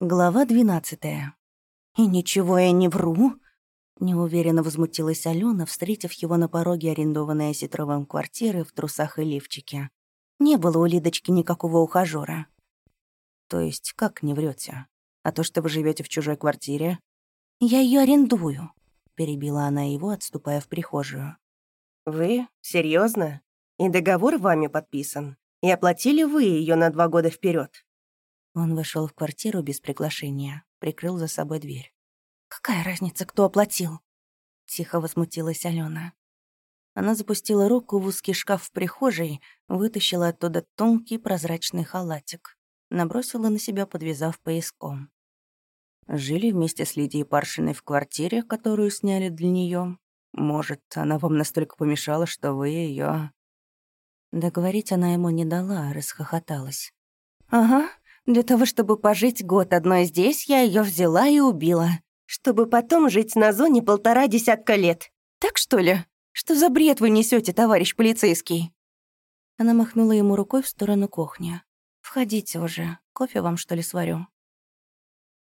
Глава двенадцатая. «И ничего я не вру!» Неуверенно возмутилась Алена, встретив его на пороге арендованной осетровым квартиры в трусах и лифчике. Не было у Лидочки никакого ухажёра. «То есть как не врете? А то, что вы живете в чужой квартире?» «Я ее арендую», — перебила она его, отступая в прихожую. «Вы? серьезно? И договор вами подписан? И оплатили вы ее на два года вперед? Он вошел в квартиру без приглашения, прикрыл за собой дверь. «Какая разница, кто оплатил?» Тихо возмутилась Алена. Она запустила руку в узкий шкаф в прихожей, вытащила оттуда тонкий прозрачный халатик, набросила на себя, подвязав пояском. Жили вместе с Лидией Паршиной в квартире, которую сняли для нее. Может, она вам настолько помешала, что вы ее. Договорить она ему не дала, а расхохоталась. «Ага, для того, чтобы пожить год одной здесь, я ее взяла и убила. Чтобы потом жить на зоне полтора десятка лет. Так что ли? Что за бред вы несете, товарищ полицейский?» Она махнула ему рукой в сторону кухни. «Входите уже. Кофе вам, что ли, сварю?»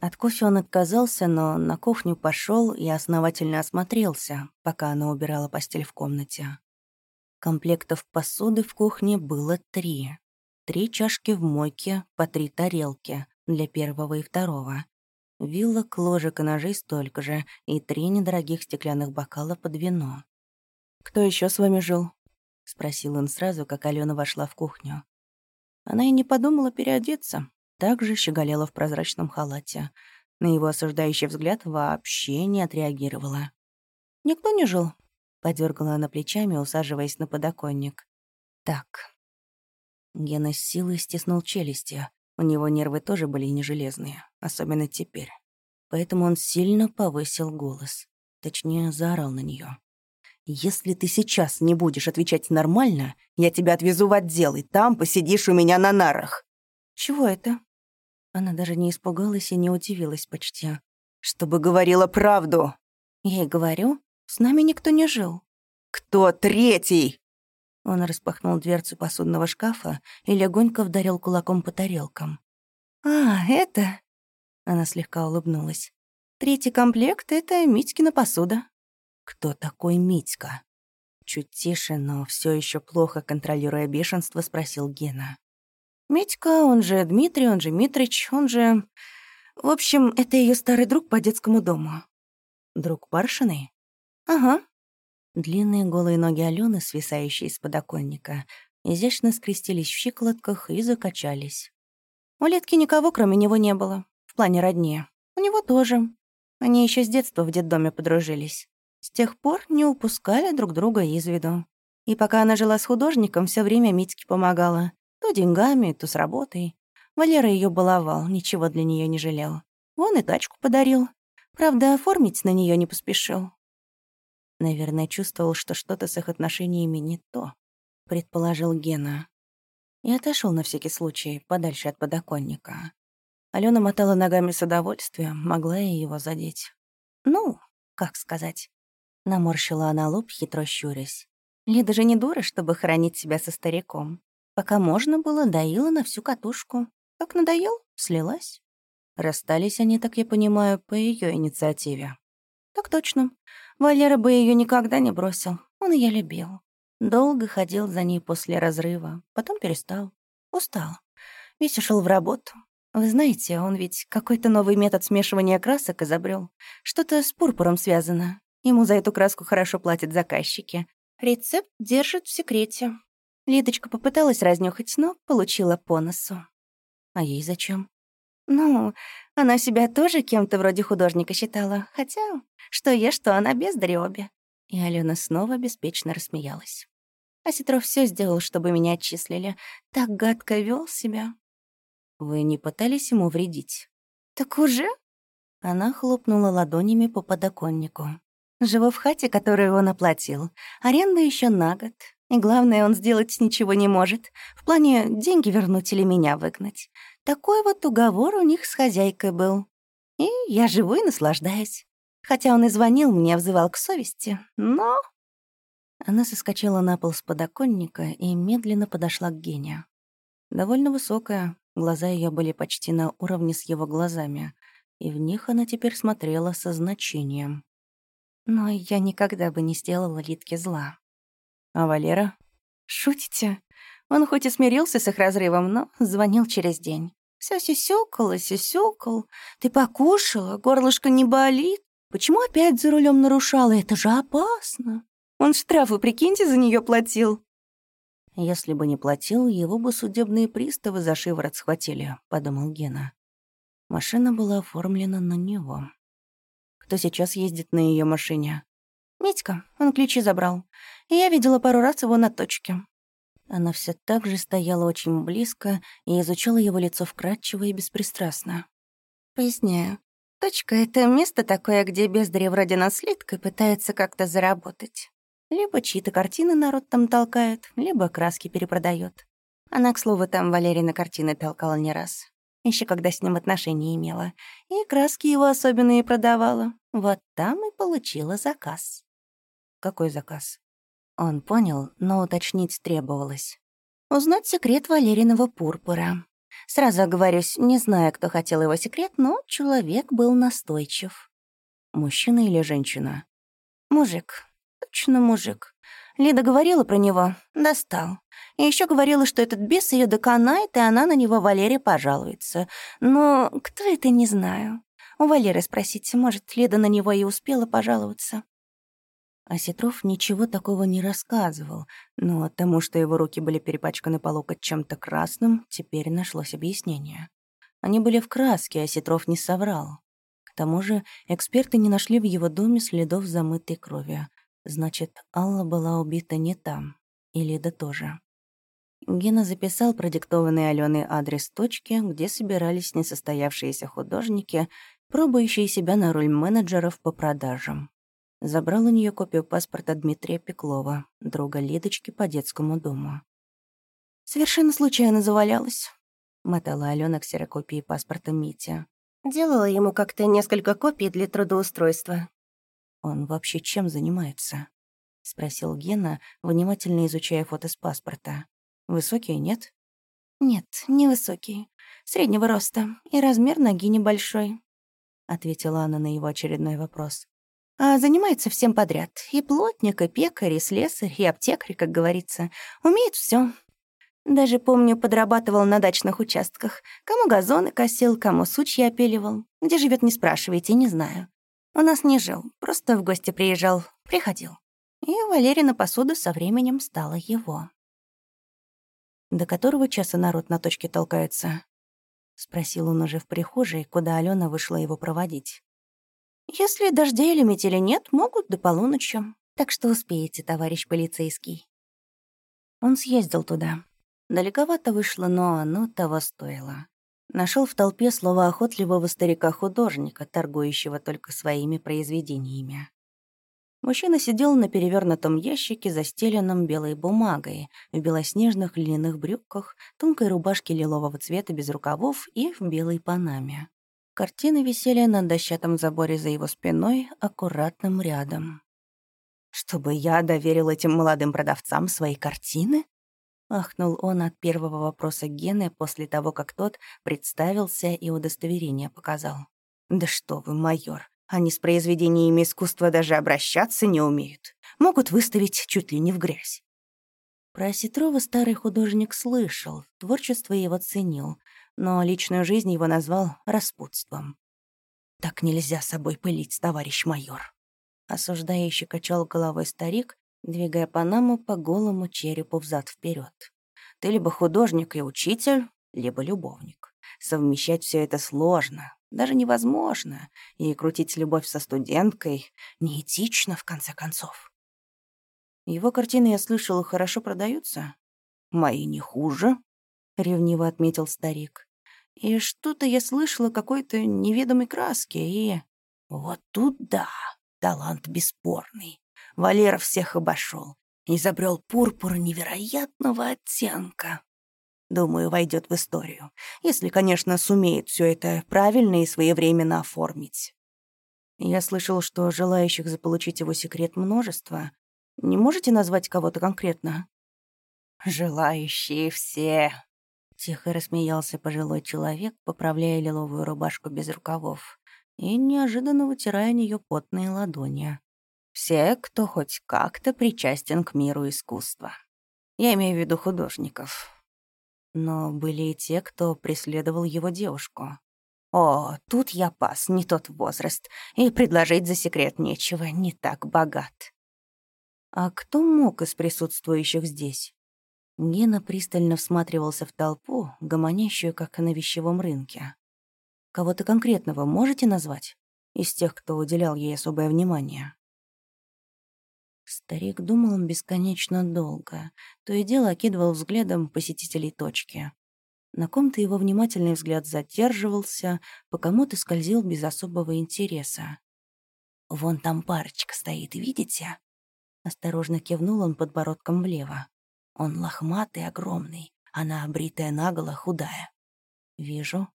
От кофе он отказался, но на кухню пошел и основательно осмотрелся, пока она убирала постель в комнате. Комплектов посуды в кухне было три. Три чашки в мойке, по три тарелки для первого и второго. Вилок, ложек и ножей столько же, и три недорогих стеклянных бокала под вино. «Кто еще с вами жил?» — спросил он сразу, как Алена вошла в кухню. Она и не подумала переодеться, также щеголела в прозрачном халате. На его осуждающий взгляд вообще не отреагировала. «Никто не жил?» — подергала она плечами, усаживаясь на подоконник. «Так, Гена с силой стиснул челюсти. У него нервы тоже были не железные, особенно теперь. Поэтому он сильно повысил голос. Точнее, заорал на нее. «Если ты сейчас не будешь отвечать нормально, я тебя отвезу в отдел, и там посидишь у меня на нарах». «Чего это?» Она даже не испугалась и не удивилась почти. «Чтобы говорила правду!» «Я и говорю, с нами никто не жил». «Кто третий?» Он распахнул дверцу посудного шкафа и легонько вдарил кулаком по тарелкам. «А, это...» Она слегка улыбнулась. «Третий комплект — это Митькина посуда». «Кто такой Митька?» Чуть тише, но все еще плохо контролируя бешенство, спросил Гена. «Митька, он же Дмитрий, он же Митрич, он же... В общем, это ее старый друг по детскому дому». «Друг Паршиной?» «Ага», Длинные голые ноги Алены, свисающие из подоконника, изящно скрестились в щиколотках и закачались. У Летки никого, кроме него, не было. В плане родни. У него тоже. Они еще с детства в детдоме подружились. С тех пор не упускали друг друга из виду. И пока она жила с художником, все время Митьке помогала. То деньгами, то с работой. Валера ее баловал, ничего для нее не жалел. Он и тачку подарил. Правда, оформить на нее не поспешил. Наверное, чувствовал, что что-то с их отношениями не то, предположил Гена. И отошел на всякий случай, подальше от подоконника. Алена мотала ногами с удовольствием, могла и его задеть. Ну, как сказать. Наморщила она лоб, хитро щурясь. Лида же не дура, чтобы хранить себя со стариком. Пока можно было, доила на всю катушку. Как надоел, слилась. Расстались они, так я понимаю, по ее инициативе. Так точно. Валера бы ее никогда не бросил. Он ее любил. Долго ходил за ней после разрыва, потом перестал. Устал. Весь ушел в работу. Вы знаете, он ведь какой-то новый метод смешивания красок изобрел. Что-то с пурпуром связано. Ему за эту краску хорошо платят заказчики. Рецепт держит в секрете. Лидочка попыталась разнюхать, но получила по носу. А ей зачем? Ну, она себя тоже кем-то вроде художника считала, хотя что я, что она без обе. И Алена снова беспечно рассмеялась. А Ситров все сделал, чтобы меня отчислили. Так гадко вел себя. Вы не пытались ему вредить? Так уже? Она хлопнула ладонями по подоконнику. Живу в хате, которую он оплатил. Аренда еще на год. И главное, он сделать ничего не может. В плане деньги вернуть или меня выгнать. Такой вот уговор у них с хозяйкой был. И я живу и наслаждаюсь. Хотя он и звонил мне, взывал к совести, но... Она соскочила на пол с подоконника и медленно подошла к Гене. Довольно высокая, Глаза ее были почти на уровне с его глазами, и в них она теперь смотрела со значением. Но я никогда бы не сделала Литке зла. А Валера? Шутите? Он хоть и смирился с их разрывом, но звонил через день. Все сюсюкал и сюсюкал. Ты покушала, горлышко не болит. Почему опять за рулем нарушала? Это же опасно. Он штрафы, прикиньте, за нее платил. Если бы не платил, его бы судебные приставы за шиворот схватили, подумал Гена. Машина была оформлена на него. Кто сейчас ездит на ее машине? Митька, он ключи забрал. Я видела пару раз его на точке. Она все так же стояла очень близко и изучала его лицо вкрадчиво и беспристрастно. Поясняю. Точка — это место такое, где бездари вроде наследка пытается как-то заработать. Либо чьи-то картины народ там толкает, либо краски перепродает. Она, к слову, там Валерина картины толкала не раз. Еще когда с ним отношения имела. И краски его особенные продавала. Вот там и получила заказ. Какой заказ? Он понял, но уточнить требовалось. Узнать секрет Валериного пурпура. Сразу оговорюсь, не знаю, кто хотел его секрет, но человек был настойчив. Мужчина или женщина? Мужик. Точно мужик. Лида говорила про него. Достал. И еще говорила, что этот бес ее доконает, и она на него Валере пожалуется. Но кто это, не знаю. У Валеры спросите, может, Лида на него и успела пожаловаться. А ничего такого не рассказывал, но тому, что его руки были перепачканы по локоть чем-то красным, теперь нашлось объяснение. Они были в краске, а не соврал. К тому же эксперты не нашли в его доме следов замытой крови. Значит, Алла была убита не там. И Лида тоже. Гена записал продиктованный Аленой адрес точки, где собирались несостоявшиеся художники, пробующие себя на роль менеджеров по продажам. Забрал у нее копию паспорта Дмитрия Пеклова, друга Лидочки по детскому дому. «Совершенно случайно завалялась», — мотала Алена ксерокопии паспорта Митя. «Делала ему как-то несколько копий для трудоустройства». «Он вообще чем занимается?» — спросил Гена, внимательно изучая фото с паспорта. «Высокий, нет?» «Нет, невысокий. Среднего роста. И размер ноги небольшой», — ответила она на его очередной вопрос а занимается всем подряд. И плотник, и пекарь, и слесарь, и аптекарь, как говорится. Умеет все. Даже, помню, подрабатывал на дачных участках. Кому газоны косил, кому сучья опиливал. Где живет, не спрашивайте, не знаю. У нас не жил, просто в гости приезжал, приходил. И Валерина посуда со временем стала его. «До которого часа народ на точке толкается?» — спросил он уже в прихожей, куда Алена вышла его проводить. Если дождя или метели нет, могут до полуночи. Так что успеете, товарищ полицейский. Он съездил туда. Далековато вышло, но оно того стоило. Нашел в толпе слова охотливого старика-художника, торгующего только своими произведениями. Мужчина сидел на перевернутом ящике, застеленном белой бумагой, в белоснежных льняных брюках, тонкой рубашке лилового цвета без рукавов и в белой панаме. Картины висели на дощатом заборе за его спиной, аккуратным рядом. «Чтобы я доверил этим молодым продавцам свои картины?» Ахнул он от первого вопроса Гены после того, как тот представился и удостоверение показал. «Да что вы, майор, они с произведениями искусства даже обращаться не умеют. Могут выставить чуть ли не в грязь». Про Сетрова старый художник слышал, творчество его ценил, но личную жизнь его назвал распутством. «Так нельзя собой пылить, товарищ майор», — осуждающий качал головой старик, двигая Панаму по голому черепу взад вперед. «Ты либо художник и учитель, либо любовник. Совмещать все это сложно, даже невозможно, и крутить любовь со студенткой неэтично, в конце концов». Его картины, я слышал, хорошо продаются. Мои не хуже, — ревниво отметил старик. «И что-то я слышала какой-то неведомой краски, и...» «Вот тут да, талант бесспорный. Валера всех обошел, изобрел пурпур невероятного оттенка. Думаю, войдет в историю, если, конечно, сумеет все это правильно и своевременно оформить. Я слышал, что желающих заполучить его секрет множество. Не можете назвать кого-то конкретно? Желающие все, Тихо рассмеялся пожилой человек, поправляя лиловую рубашку без рукавов и неожиданно вытирая нее потные ладони. Все, кто хоть как-то причастен к миру искусства. Я имею в виду художников. Но были и те, кто преследовал его девушку. О, тут я пас, не тот возраст, и предложить за секрет нечего, не так богат. А кто мог из присутствующих здесь? Гена пристально всматривался в толпу, гомонящую, как на вещевом рынке. Кого-то конкретного можете назвать? Из тех, кто уделял ей особое внимание. Старик думал бесконечно долго, то и дело окидывал взглядом посетителей точки. На ком-то его внимательный взгляд задерживался, по кому-то скользил без особого интереса. «Вон там парочка стоит, видите?» Осторожно кивнул он подбородком влево. Он лохматый, огромный, она обритая наголо, худая. «Вижу».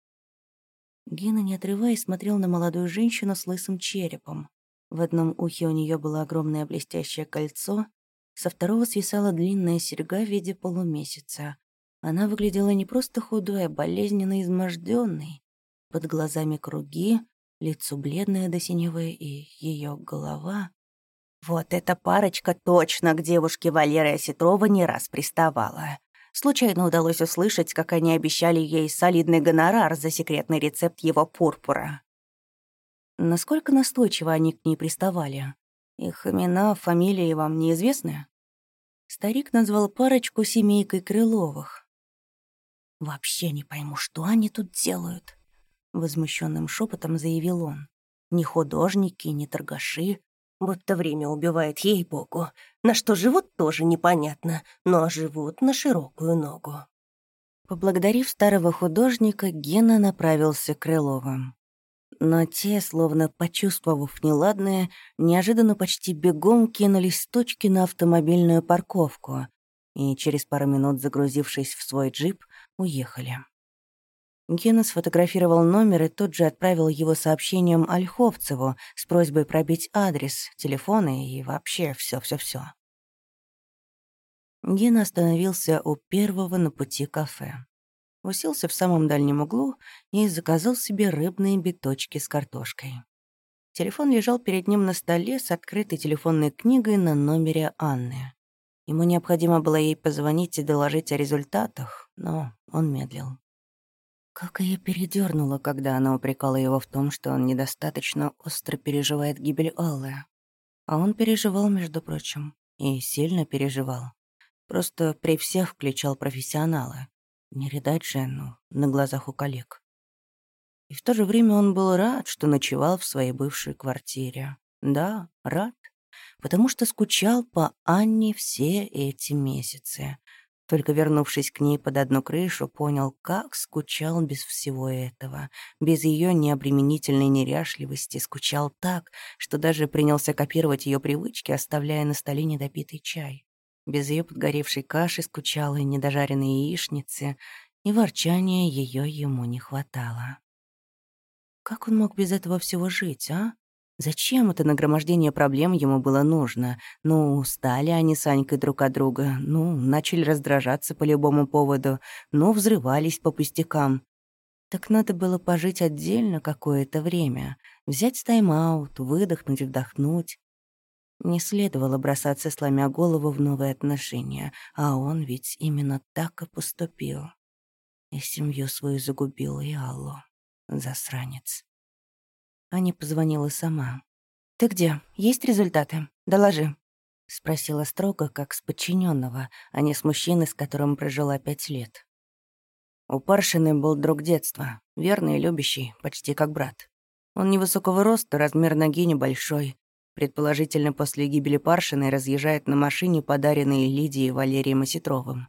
Гена, не отрываясь, смотрел на молодую женщину с лысым черепом. В одном ухе у нее было огромное блестящее кольцо, со второго свисала длинная серьга в виде полумесяца. Она выглядела не просто худой, а болезненно изможденной. Под глазами круги, лицо бледное до синевы и ее голова. Вот эта парочка точно к девушке Валеры Осетрова не раз приставала. Случайно удалось услышать, как они обещали ей солидный гонорар за секретный рецепт его пурпура. Насколько настойчиво они к ней приставали? Их имена, фамилии вам неизвестны? Старик назвал парочку семейкой Крыловых. «Вообще не пойму, что они тут делают», — возмущенным шепотом заявил он. «Ни художники, ни торгаши. Будто время убивает ей-богу. На что живут, тоже непонятно, но живут на широкую ногу». Поблагодарив старого художника, Гена направился к Крыловым. Но те, словно почувствовав неладное, неожиданно почти бегом кинулись с точки на автомобильную парковку и через пару минут, загрузившись в свой джип, уехали. Гена сфотографировал номер и тут же отправил его сообщением Ольховцеву с просьбой пробить адрес, телефоны и вообще все, все, все. Гена остановился у первого на пути кафе уселся в самом дальнем углу и заказал себе рыбные биточки с картошкой. Телефон лежал перед ним на столе с открытой телефонной книгой на номере Анны. Ему необходимо было ей позвонить и доложить о результатах, но он медлил. Как ее передернуло, когда она упрекала его в том, что он недостаточно остро переживает гибель Аллы. А он переживал, между прочим, и сильно переживал. Просто при всех включал профессионала. Не рядать же, ну, на глазах у коллег. И в то же время он был рад, что ночевал в своей бывшей квартире. Да, рад, потому что скучал по Анне все эти месяцы. Только вернувшись к ней под одну крышу, понял, как скучал без всего этого. Без ее необременительной неряшливости скучал так, что даже принялся копировать ее привычки, оставляя на столе недопитый чай. Без ее подгоревшей каши скучала и недожаренные яичницы, и ворчания ее ему не хватало. Как он мог без этого всего жить, а? Зачем это нагромождение проблем ему было нужно? Ну, устали они с Анькой друг от друга, ну, начали раздражаться по любому поводу, ну, взрывались по пустякам. Так надо было пожить отдельно какое-то время, взять тайм-аут, выдохнуть, вдохнуть. Не следовало бросаться, сломя голову в новые отношения, а он ведь именно так и поступил. И семью свою загубил, и Аллу. Засранец. Аня позвонила сама. «Ты где? Есть результаты? Доложи», — спросила строго, как с подчиненного, а не с мужчины, с которым прожила пять лет. У Паршины был друг детства, верный и любящий, почти как брат. Он невысокого роста, размер ноги небольшой, Предположительно, после гибели Паршиной разъезжает на машине, подаренной Лидией Валерием Осетровым.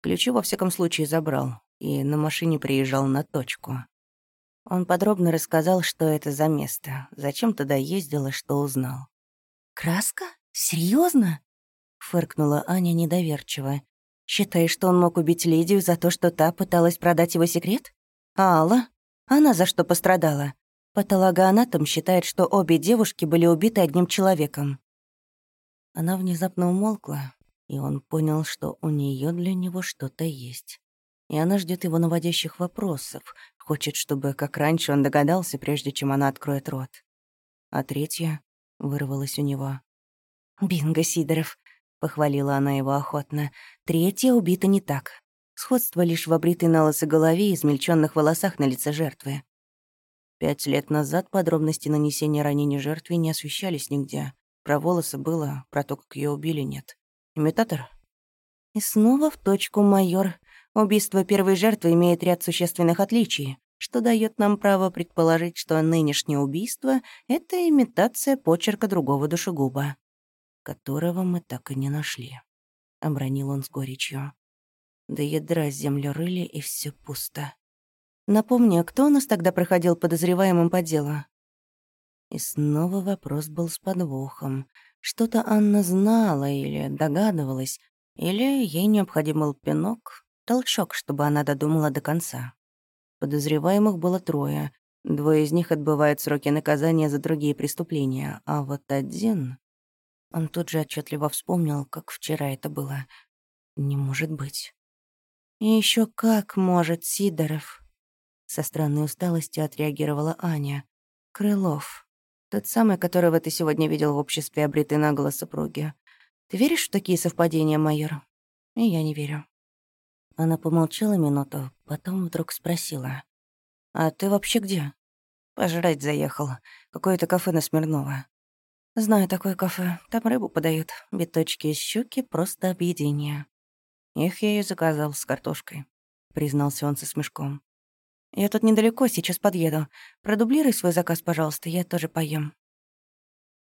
Ключи, во всяком случае, забрал, и на машине приезжал на точку. Он подробно рассказал, что это за место, зачем туда ездил и что узнал. «Краска? Серьезно? фыркнула Аня недоверчиво. «Считаешь, что он мог убить Лидию за то, что та пыталась продать его секрет? А Алла? Она за что пострадала? Патологоанатом считает, что обе девушки были убиты одним человеком. Она внезапно умолкла, и он понял, что у нее для него что-то есть. И она ждет его наводящих вопросов, хочет, чтобы, как раньше, он догадался, прежде чем она откроет рот. А третья вырвалась у него. «Бинго, Сидоров!» — похвалила она его охотно. «Третья убита не так. Сходство лишь в обритой на голове и измельченных волосах на лице жертвы. Пять лет назад подробности нанесения ранений жертве не освещались нигде. Про волосы было, про то, как ее убили, нет. Имитатор? И снова в точку, майор. Убийство первой жертвы имеет ряд существенных отличий, что дает нам право предположить, что нынешнее убийство — это имитация почерка другого душегуба, которого мы так и не нашли. Обронил он с горечью. До ядра землю рыли, и все пусто. Напомни, а кто у нас тогда проходил подозреваемым по делу? И снова вопрос был с подвохом. Что-то Анна знала или догадывалась, или ей необходим был пинок, толчок, чтобы она додумала до конца. Подозреваемых было трое. Двое из них отбывают сроки наказания за другие преступления, а вот один... Он тут же отчетливо вспомнил, как вчера это было. Не может быть. И еще как может, Сидоров. Со странной усталостью отреагировала Аня. Крылов. Тот самый, которого ты сегодня видел в обществе обритой наголо супруги. Ты веришь в такие совпадения, майор? И я не верю. Она помолчала минуту, потом вдруг спросила. «А ты вообще где?» «Пожрать заехал. Какое-то кафе на Смирнова». «Знаю такое кафе. Там рыбу подают. Биточки из щуки — просто объедение». «Их я и заказал с картошкой», — признался он со смешком. Я тут недалеко, сейчас подъеду. Продублируй свой заказ, пожалуйста, я тоже поем.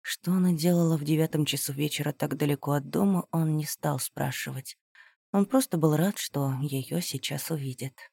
Что она делала в девятом часу вечера так далеко от дома, он не стал спрашивать. Он просто был рад, что ее сейчас увидит.